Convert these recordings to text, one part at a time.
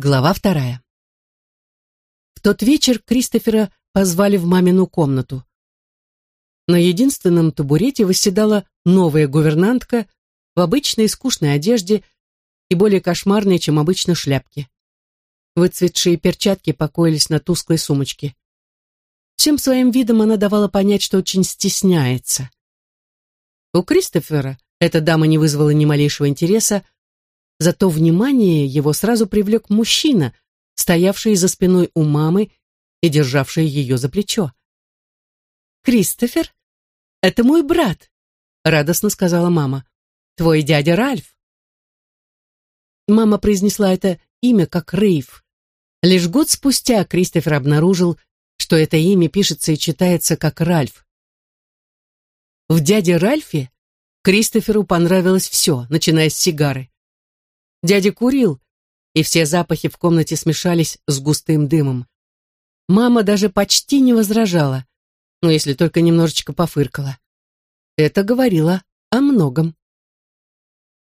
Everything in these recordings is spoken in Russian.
Глава вторая. В тот вечер Кристофера позвали в мамину комнату. На единственном табурете восседала новая гувернантка в обычной скучной одежде и более кошмарной, чем обычно, шляпке. Выцветшие перчатки покоились на тусклой сумочке. Всем своим видом она давала понять, что очень стесняется. У Кристофера эта дама не вызвала ни малейшего интереса, Зато внимание его сразу привлек мужчина, стоявший за спиной у мамы и державший ее за плечо. «Кристофер, это мой брат», — радостно сказала мама. «Твой дядя Ральф». Мама произнесла это имя как Рейв. Лишь год спустя Кристофер обнаружил, что это имя пишется и читается как Ральф. В дяде Ральфе Кристоферу понравилось все, начиная с сигары. Дядя курил, и все запахи в комнате смешались с густым дымом. Мама даже почти не возражала, но если только немножечко пофыркала. Это говорило о многом.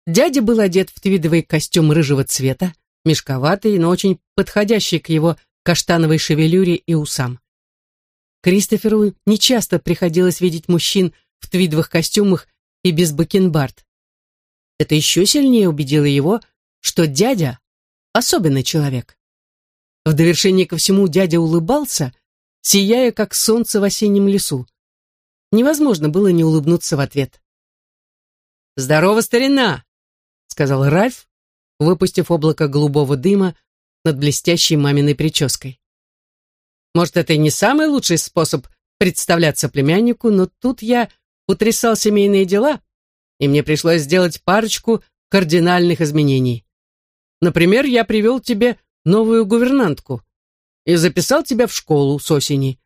Дядя был одет в твидовый костюм рыжего цвета, мешковатый, но очень подходящий к его каштановой шевелюре и усам. Кристоферу нечасто приходилось видеть мужчин в твидовых костюмах и без бакенбард. Это еще сильнее убедило его, что дядя — особенный человек. В довершение ко всему дядя улыбался, сияя, как солнце в осеннем лесу. Невозможно было не улыбнуться в ответ. «Здорово, старина!» — сказал Ральф, выпустив облако голубого дыма над блестящей маминой прической. «Может, это и не самый лучший способ представляться племяннику, но тут я утрясал семейные дела, и мне пришлось сделать парочку кардинальных изменений. Например, я привел тебе новую гувернантку и записал тебя в школу с осени.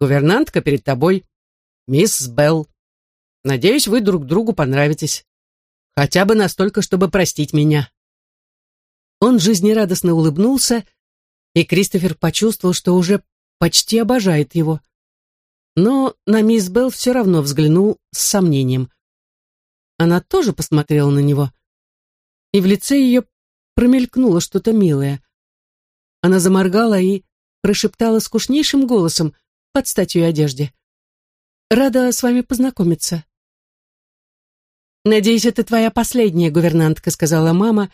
Гувернантка перед тобой, мисс Белл. Надеюсь, вы друг другу понравитесь. Хотя бы настолько, чтобы простить меня». Он жизнерадостно улыбнулся, и Кристофер почувствовал, что уже почти обожает его. Но на мисс Белл все равно взглянул с сомнением. Она тоже посмотрела на него, и в лице ее промелькнуло что-то милое. Она заморгала и прошептала скучнейшим голосом под статью одежде. «Рада с вами познакомиться». «Надеюсь, это твоя последняя гувернантка», — сказала мама,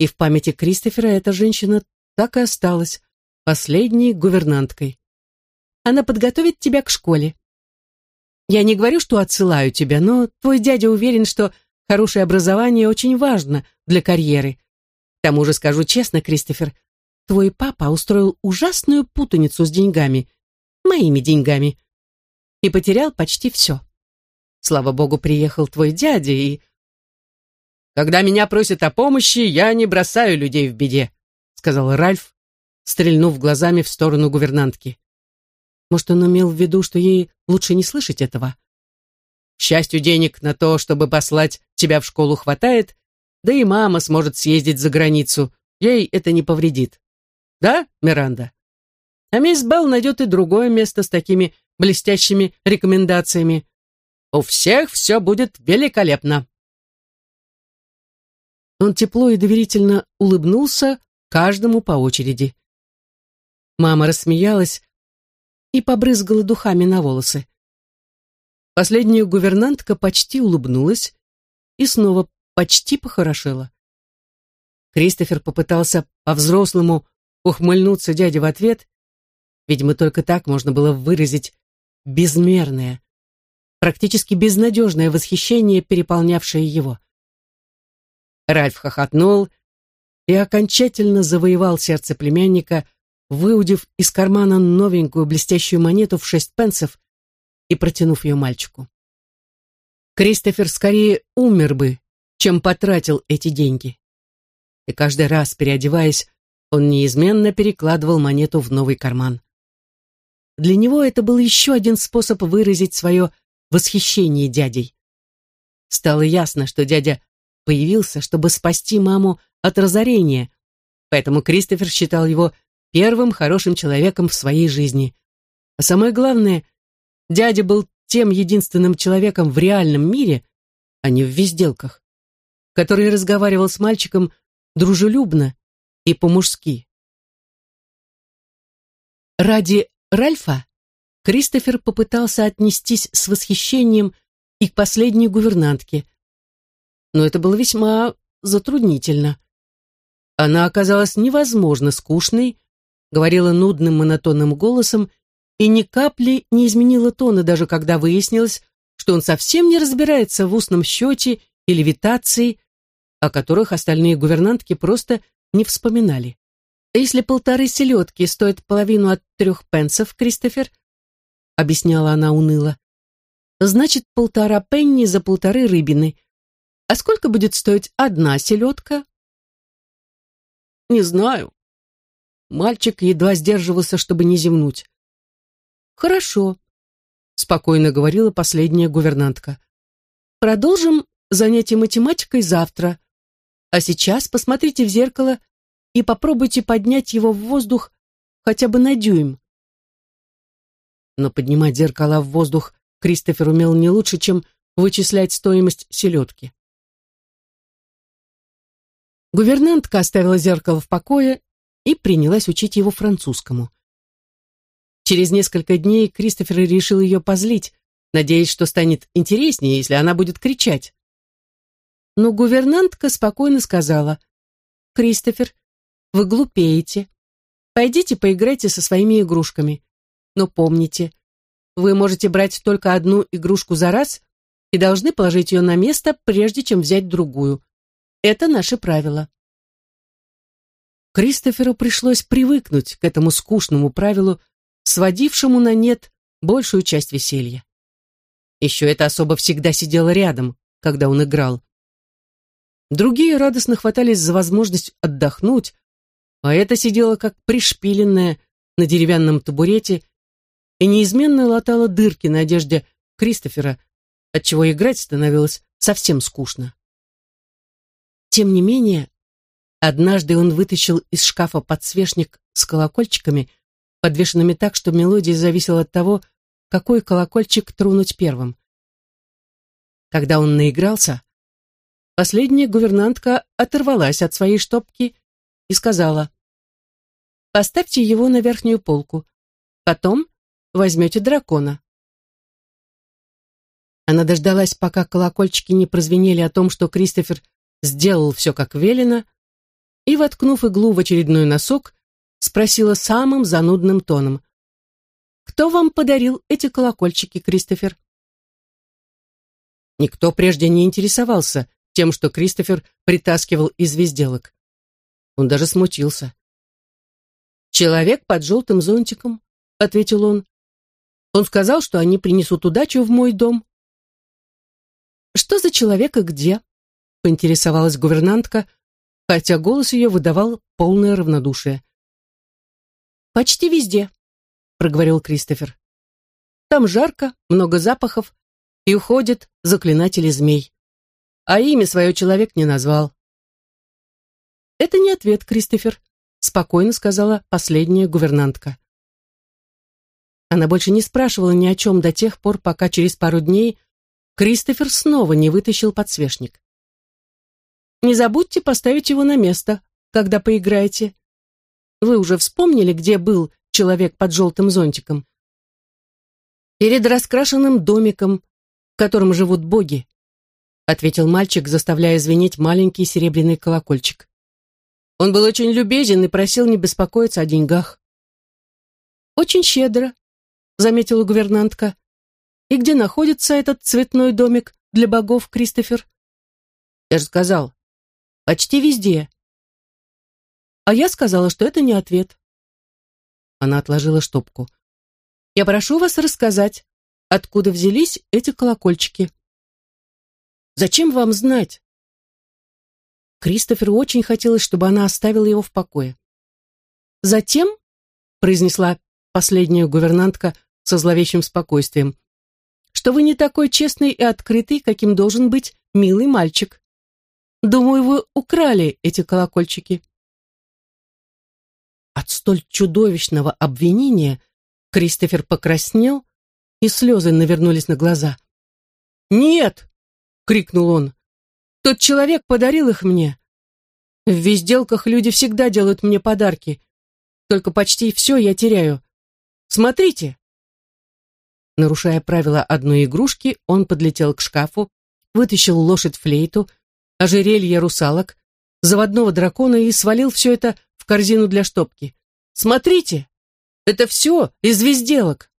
и в памяти Кристофера эта женщина так и осталась последней гувернанткой. Она подготовит тебя к школе. Я не говорю, что отсылаю тебя, но твой дядя уверен, что хорошее образование очень важно для карьеры тому же скажу честно, Кристофер, твой папа устроил ужасную путаницу с деньгами, моими деньгами, и потерял почти все. Слава богу, приехал твой дядя и... «Когда меня просят о помощи, я не бросаю людей в беде», сказал Ральф, стрельнув глазами в сторону гувернантки. Может, он имел в виду, что ей лучше не слышать этого? К счастью, денег на то, чтобы послать тебя в школу, хватает, да и мама сможет съездить за границу. Ей это не повредит. Да, Миранда? А мисс Белл найдет и другое место с такими блестящими рекомендациями. У всех все будет великолепно. Он тепло и доверительно улыбнулся каждому по очереди. Мама рассмеялась и побрызгала духами на волосы. Последняя гувернантка почти улыбнулась и снова почти похорошела. Кристофер попытался по-взрослому ухмыльнуться дяде в ответ. Видимо, только так можно было выразить безмерное, практически безнадежное восхищение, переполнявшее его. Ральф хохотнул и окончательно завоевал сердце племянника, выудив из кармана новенькую блестящую монету в шесть пенсов и протянув ее мальчику. Кристофер скорее умер бы, чем потратил эти деньги. И каждый раз, переодеваясь, он неизменно перекладывал монету в новый карман. Для него это был еще один способ выразить свое восхищение дядей. Стало ясно, что дядя появился, чтобы спасти маму от разорения, поэтому Кристофер считал его первым хорошим человеком в своей жизни. А самое главное, дядя был тем единственным человеком в реальном мире, а не в везделках, который разговаривал с мальчиком дружелюбно и по-мужски. Ради Ральфа Кристофер попытался отнестись с восхищением и к последней гувернантке, но это было весьма затруднительно. Она оказалась невозможно скучной, говорила нудным монотонным голосом и ни капли не изменила тона, даже когда выяснилось, что он совсем не разбирается в устном счете и левитации, о которых остальные гувернантки просто не вспоминали. «Если полторы селедки стоят половину от трех пенсов, Кристофер», — объясняла она уныло, «значит, полтора пенни за полторы рыбины. А сколько будет стоить одна селедка?» «Не знаю». Мальчик едва сдерживался, чтобы не зевнуть. «Хорошо», — спокойно говорила последняя гувернантка. «Продолжим занятие математикой завтра. А сейчас посмотрите в зеркало и попробуйте поднять его в воздух хотя бы на дюйм. Но поднимать зеркала в воздух Кристофер умел не лучше, чем вычислять стоимость селедки. Гувернантка оставила зеркало в покое и принялась учить его французскому. Через несколько дней Кристофер решил ее позлить, надеясь, что станет интереснее, если она будет кричать. Но гувернантка спокойно сказала, «Кристофер, вы глупеете. Пойдите поиграйте со своими игрушками. Но помните, вы можете брать только одну игрушку за раз и должны положить ее на место, прежде чем взять другую. Это наши правила». Кристоферу пришлось привыкнуть к этому скучному правилу, сводившему на нет большую часть веселья. Еще это особо всегда сидело рядом, когда он играл. Другие радостно хватались за возможность отдохнуть, а это сидела как пришпиленная на деревянном табурете и неизменно латала дырки на одежде Кристофера, отчего играть становилось совсем скучно. Тем не менее, однажды он вытащил из шкафа подсвечник с колокольчиками, подвешенными так, что мелодия зависела от того, какой колокольчик тронуть первым. Когда он наигрался, Последняя гувернантка оторвалась от своей штопки и сказала, «Поставьте его на верхнюю полку. Потом возьмете дракона». Она дождалась, пока колокольчики не прозвенели о том, что Кристофер сделал все как велено, и, воткнув иглу в очередной носок, спросила самым занудным тоном, «Кто вам подарил эти колокольчики, Кристофер?» Никто прежде не интересовался, тем, что Кристофер притаскивал из везделок. Он даже смутился. «Человек под желтым зонтиком», — ответил он. «Он сказал, что они принесут удачу в мой дом». «Что за человек и где?» — поинтересовалась гувернантка, хотя голос ее выдавал полное равнодушие. «Почти везде», — проговорил Кристофер. «Там жарко, много запахов, и уходят заклинатели змей а имя свое человек не назвал. «Это не ответ, Кристофер», — спокойно сказала последняя гувернантка. Она больше не спрашивала ни о чем до тех пор, пока через пару дней Кристофер снова не вытащил подсвечник. «Не забудьте поставить его на место, когда поиграете. Вы уже вспомнили, где был человек под желтым зонтиком?» «Перед раскрашенным домиком, в котором живут боги», ответил мальчик, заставляя звенеть маленький серебряный колокольчик. Он был очень любезен и просил не беспокоиться о деньгах. «Очень щедро», — заметила гувернантка. «И где находится этот цветной домик для богов, Кристофер?» «Я же сказал, почти везде». «А я сказала, что это не ответ». Она отложила штопку. «Я прошу вас рассказать, откуда взялись эти колокольчики». Зачем вам знать?» Кристоферу очень хотелось, чтобы она оставила его в покое. «Затем», — произнесла последняя гувернантка со зловещим спокойствием, «что вы не такой честный и открытый, каким должен быть милый мальчик. Думаю, вы украли эти колокольчики». От столь чудовищного обвинения Кристофер покраснел, и слезы навернулись на глаза. «Нет!» — крикнул он. «Тот человек подарил их мне. В везделках люди всегда делают мне подарки. Только почти все я теряю. Смотрите!» Нарушая правила одной игрушки, он подлетел к шкафу, вытащил лошадь-флейту, ожерелье русалок, заводного дракона и свалил все это в корзину для штопки. «Смотрите! Это все из везделок!»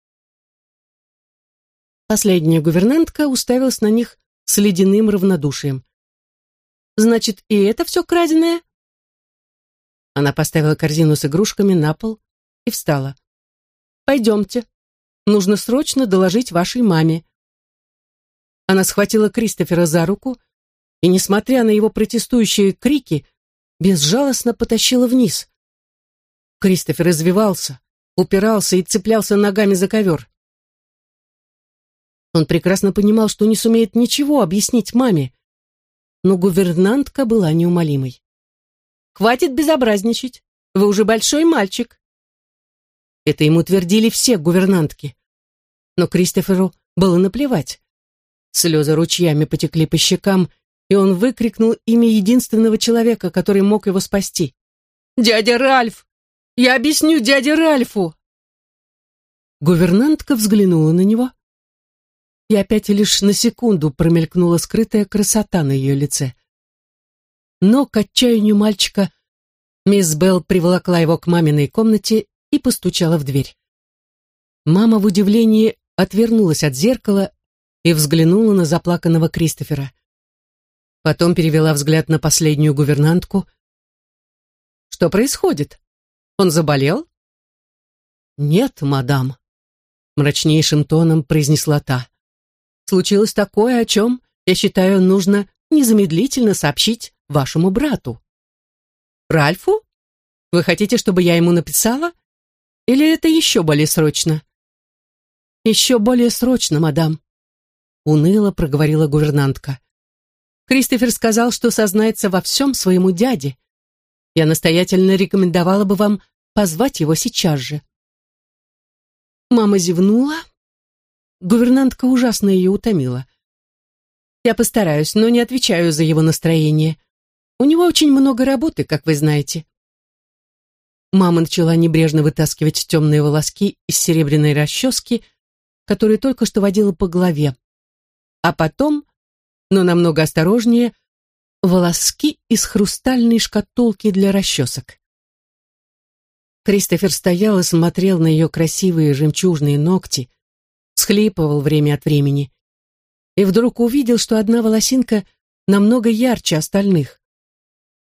Последняя гувернантка уставилась на них с ледяным равнодушием. «Значит, и это все краденое?» Она поставила корзину с игрушками на пол и встала. «Пойдемте. Нужно срочно доложить вашей маме». Она схватила Кристофера за руку и, несмотря на его протестующие крики, безжалостно потащила вниз. Кристофер извивался, упирался и цеплялся ногами за ковер. Он прекрасно понимал, что не сумеет ничего объяснить маме, но гувернантка была неумолимой. «Хватит безобразничать, вы уже большой мальчик». Это ему твердили все гувернантки. Но Кристоферу было наплевать. Слезы ручьями потекли по щекам, и он выкрикнул имя единственного человека, который мог его спасти. «Дядя Ральф! Я объясню дяде Ральфу!» Гувернантка взглянула на него, и опять лишь на секунду промелькнула скрытая красота на ее лице. Но к отчаянию мальчика мисс Белл приволокла его к маминой комнате и постучала в дверь. Мама в удивлении отвернулась от зеркала и взглянула на заплаканного Кристофера. Потом перевела взгляд на последнюю гувернантку. «Что происходит? Он заболел?» «Нет, мадам», — мрачнейшим тоном произнесла та. «Случилось такое, о чем, я считаю, нужно незамедлительно сообщить вашему брату». «Ральфу? Вы хотите, чтобы я ему написала? Или это еще более срочно?» «Еще более срочно, мадам», — уныло проговорила гувернантка. Кристофер сказал, что сознается во всем своему дяде. Я настоятельно рекомендовала бы вам позвать его сейчас же. Мама зевнула. Гувернантка ужасно ее утомила. Я постараюсь, но не отвечаю за его настроение. У него очень много работы, как вы знаете. Мама начала небрежно вытаскивать темные волоски из серебряной расчески, которую только что водила по голове. А потом но намного осторожнее, волоски из хрустальной шкатулки для расчесок. Кристофер стоял и смотрел на ее красивые жемчужные ногти, схлипывал время от времени, и вдруг увидел, что одна волосинка намного ярче остальных.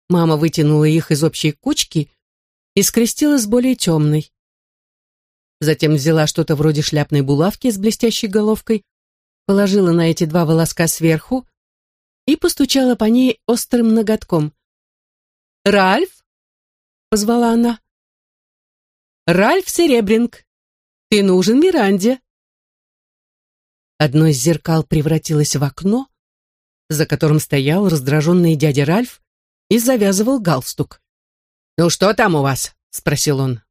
Мама вытянула их из общей кучки и скрестила с более темной. Затем взяла что-то вроде шляпной булавки с блестящей головкой, положила на эти два волоска сверху и постучала по ней острым ноготком. «Ральф?» — позвала она. «Ральф Серебринг, ты нужен Миранде». Одно из зеркал превратилось в окно, за которым стоял раздраженный дядя Ральф и завязывал галстук. «Ну что там у вас?» — спросил он.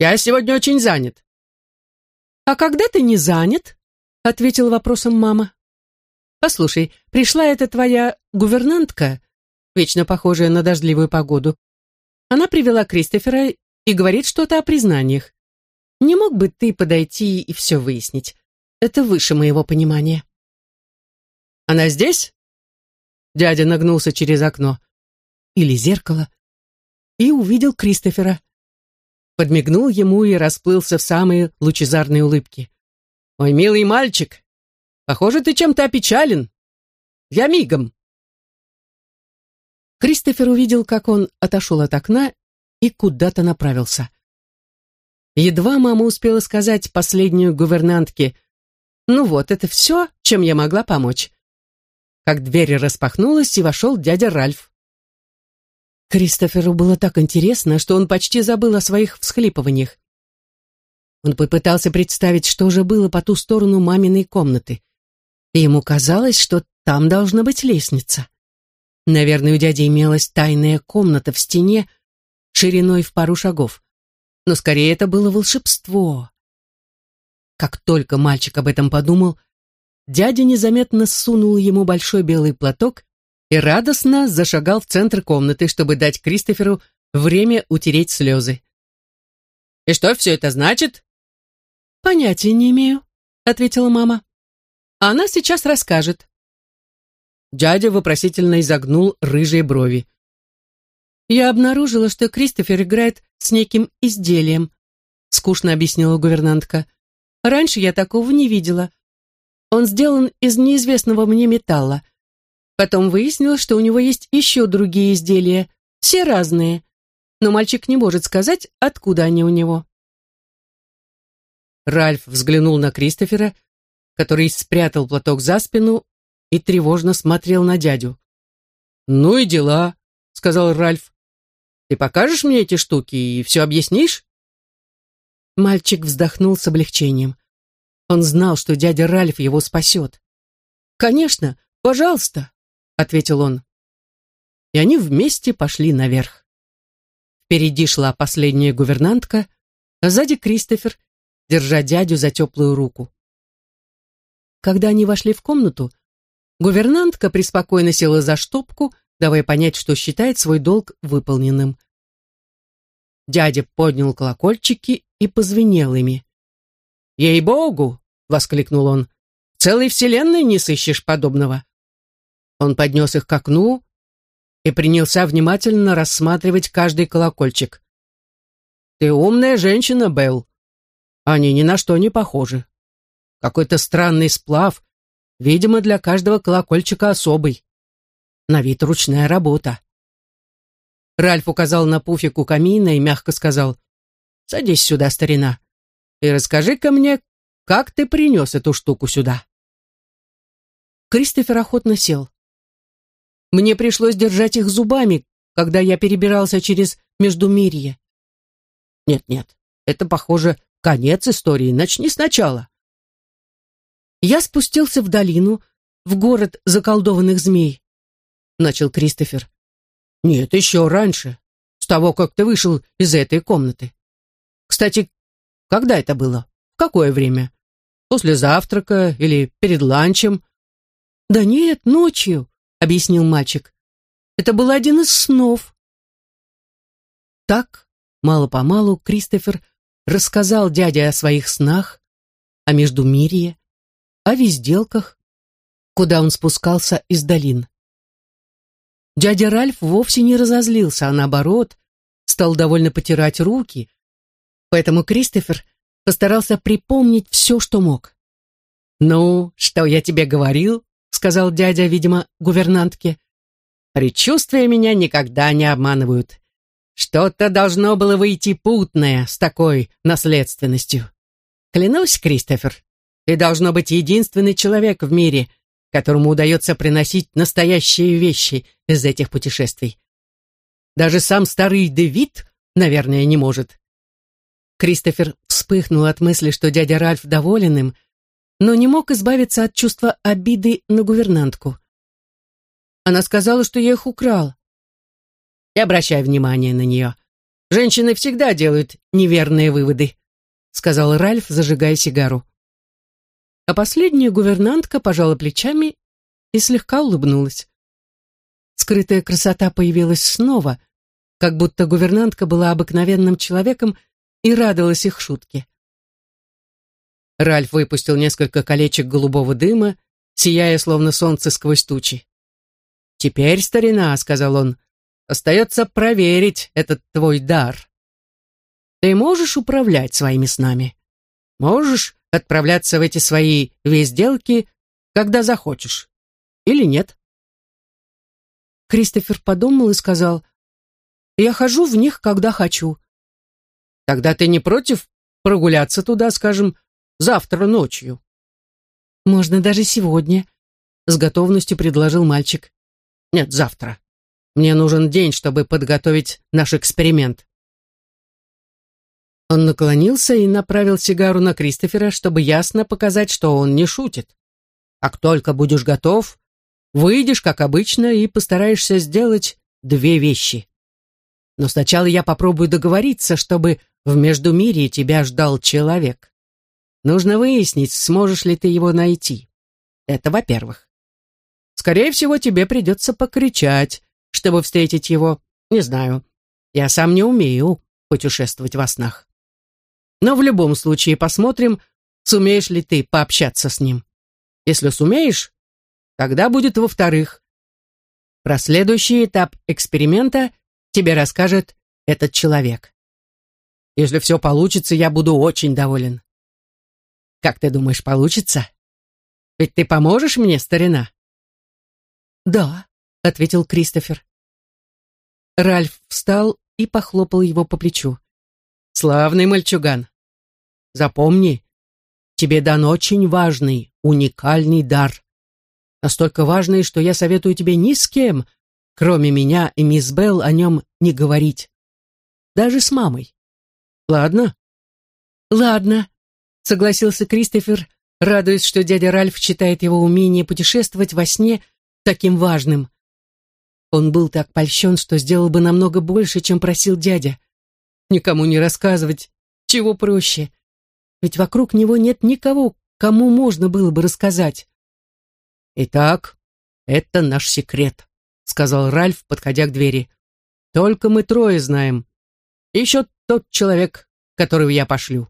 «Я сегодня очень занят». «А когда ты не занят?» ответила вопросом мама. Послушай, пришла эта твоя гувернантка, вечно похожая на дождливую погоду. Она привела Кристофера и говорит что-то о признаниях. Не мог бы ты подойти и все выяснить? Это выше моего понимания. Она здесь? Дядя нагнулся через окно или зеркало и увидел Кристофера. Подмигнул ему и расплылся в самые лучезарные улыбки. «Ой, милый мальчик, похоже, ты чем-то опечален. Я мигом». Кристофер увидел, как он отошел от окна и куда-то направился. Едва мама успела сказать последнюю гувернантке, «Ну вот, это все, чем я могла помочь». Как дверь распахнулась, и вошел дядя Ральф. Кристоферу было так интересно, что он почти забыл о своих всхлипываниях. Он попытался представить, что же было по ту сторону маминой комнаты. И ему казалось, что там должна быть лестница. Наверное, у дяди имелась тайная комната в стене шириной в пару шагов. Но скорее это было волшебство. Как только мальчик об этом подумал, дядя незаметно сунул ему большой белый платок и радостно зашагал в центр комнаты, чтобы дать Кристоферу время утереть слезы. «И что все это значит?» «Понятия не имею», — ответила мама. «Она сейчас расскажет». Дядя вопросительно изогнул рыжие брови. «Я обнаружила, что Кристофер играет с неким изделием», — скучно объяснила гувернантка. «Раньше я такого не видела. Он сделан из неизвестного мне металла. Потом выяснилось, что у него есть еще другие изделия, все разные, но мальчик не может сказать, откуда они у него. Ральф взглянул на Кристофера, который спрятал платок за спину и тревожно смотрел на дядю. «Ну и дела», — сказал Ральф. «Ты покажешь мне эти штуки и все объяснишь?» Мальчик вздохнул с облегчением. Он знал, что дядя Ральф его спасет. «Конечно, пожалуйста», — ответил он. И они вместе пошли наверх. Впереди шла последняя гувернантка, а сзади Кристофер, держа дядю за теплую руку. Когда они вошли в комнату, гувернантка преспокойно села за штопку, давая понять, что считает свой долг выполненным. Дядя поднял колокольчики и позвенел ими. «Ей-богу!» — воскликнул он. «Целой вселенной не сыщешь подобного!» Он поднес их к окну и принялся внимательно рассматривать каждый колокольчик. «Ты умная женщина, Белл. Они ни на что не похожи. Какой-то странный сплав, видимо, для каждого колокольчика особый. На вид ручная работа». Ральф указал на пуфик у камина и мягко сказал, «Садись сюда, старина, и расскажи-ка мне, как ты принес эту штуку сюда?» Кристофер охотно сел. Мне пришлось держать их зубами, когда я перебирался через Междумирье. Нет-нет, это, похоже, конец истории. Начни сначала. Я спустился в долину, в город заколдованных змей, начал Кристофер. Нет, еще раньше, с того, как ты вышел из этой комнаты. Кстати, когда это было? В какое время? После завтрака или перед ланчем? Да нет, ночью, объяснил мальчик. Это был один из снов. Так, мало-помалу, Кристофер рассказал дяде о своих снах, о Междумирье, о везделках, куда он спускался из долин. Дядя Ральф вовсе не разозлился, а наоборот, стал довольно потирать руки, поэтому Кристофер постарался припомнить все, что мог. «Ну, что я тебе говорил?» сказал дядя, видимо, гувернантке. «Предчувствия меня никогда не обманывают. Что-то должно было выйти путное с такой наследственностью. Клянусь, Кристофер, ты должно быть единственный человек в мире, которому удается приносить настоящие вещи из этих путешествий. Даже сам старый Дэвид, наверное, не может». Кристофер вспыхнул от мысли, что дядя Ральф доволен им, но не мог избавиться от чувства обиды на гувернантку. Она сказала, что я их украл. Не обращай внимания на нее. Женщины всегда делают неверные выводы, сказал Ральф, зажигая сигару. А последняя гувернантка пожала плечами и слегка улыбнулась. Скрытая красота появилась снова, как будто гувернантка была обыкновенным человеком и радовалась их шутке. Ральф выпустил несколько колечек голубого дыма, сияя словно солнце сквозь тучи. «Теперь, старина», — сказал он, — «остается проверить этот твой дар. Ты можешь управлять своими снами? Можешь отправляться в эти свои везделки, когда захочешь? Или нет?» Кристофер подумал и сказал, «Я хожу в них, когда хочу». «Тогда ты не против прогуляться туда, скажем, Завтра ночью». «Можно даже сегодня», — с готовностью предложил мальчик. «Нет, завтра. Мне нужен день, чтобы подготовить наш эксперимент». Он наклонился и направил сигару на Кристофера, чтобы ясно показать, что он не шутит. «Как только будешь готов, выйдешь, как обычно, и постараешься сделать две вещи. Но сначала я попробую договориться, чтобы в Междумирье тебя ждал человек. Нужно выяснить, сможешь ли ты его найти. Это во-первых. Скорее всего, тебе придется покричать, чтобы встретить его. Не знаю. Я сам не умею путешествовать во снах. Но в любом случае посмотрим, сумеешь ли ты пообщаться с ним. Если сумеешь, тогда будет во-вторых. Про следующий этап эксперимента тебе расскажет этот человек. Если все получится, я буду очень доволен. Как ты думаешь, получится? Ведь ты поможешь мне, старина? Да, ответил Кристофер. Ральф встал и похлопал его по плечу. Славный мальчуган. Запомни, тебе дан очень важный, уникальный дар. Настолько важный, что я советую тебе ни с кем, кроме меня и мисс Белл, о нем не говорить. Даже с мамой. Ладно? Ладно, согласился Кристофер, радуясь, что дядя Ральф считает его умение путешествовать во сне таким важным. Он был так польщен, что сделал бы намного больше, чем просил дядя. Никому не рассказывать, чего проще. Ведь вокруг него нет никого, кому можно было бы рассказать. «Итак, это наш секрет», — сказал Ральф, подходя к двери. «Только мы трое знаем. еще тот человек, которого я пошлю.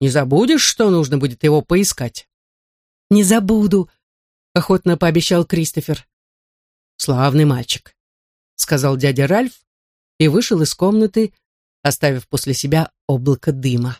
Не забудешь, что нужно будет его поискать?» «Не забуду», — охотно пообещал Кристофер. «Славный мальчик», — сказал дядя Ральф и вышел из комнаты, оставив после себя облако дыма.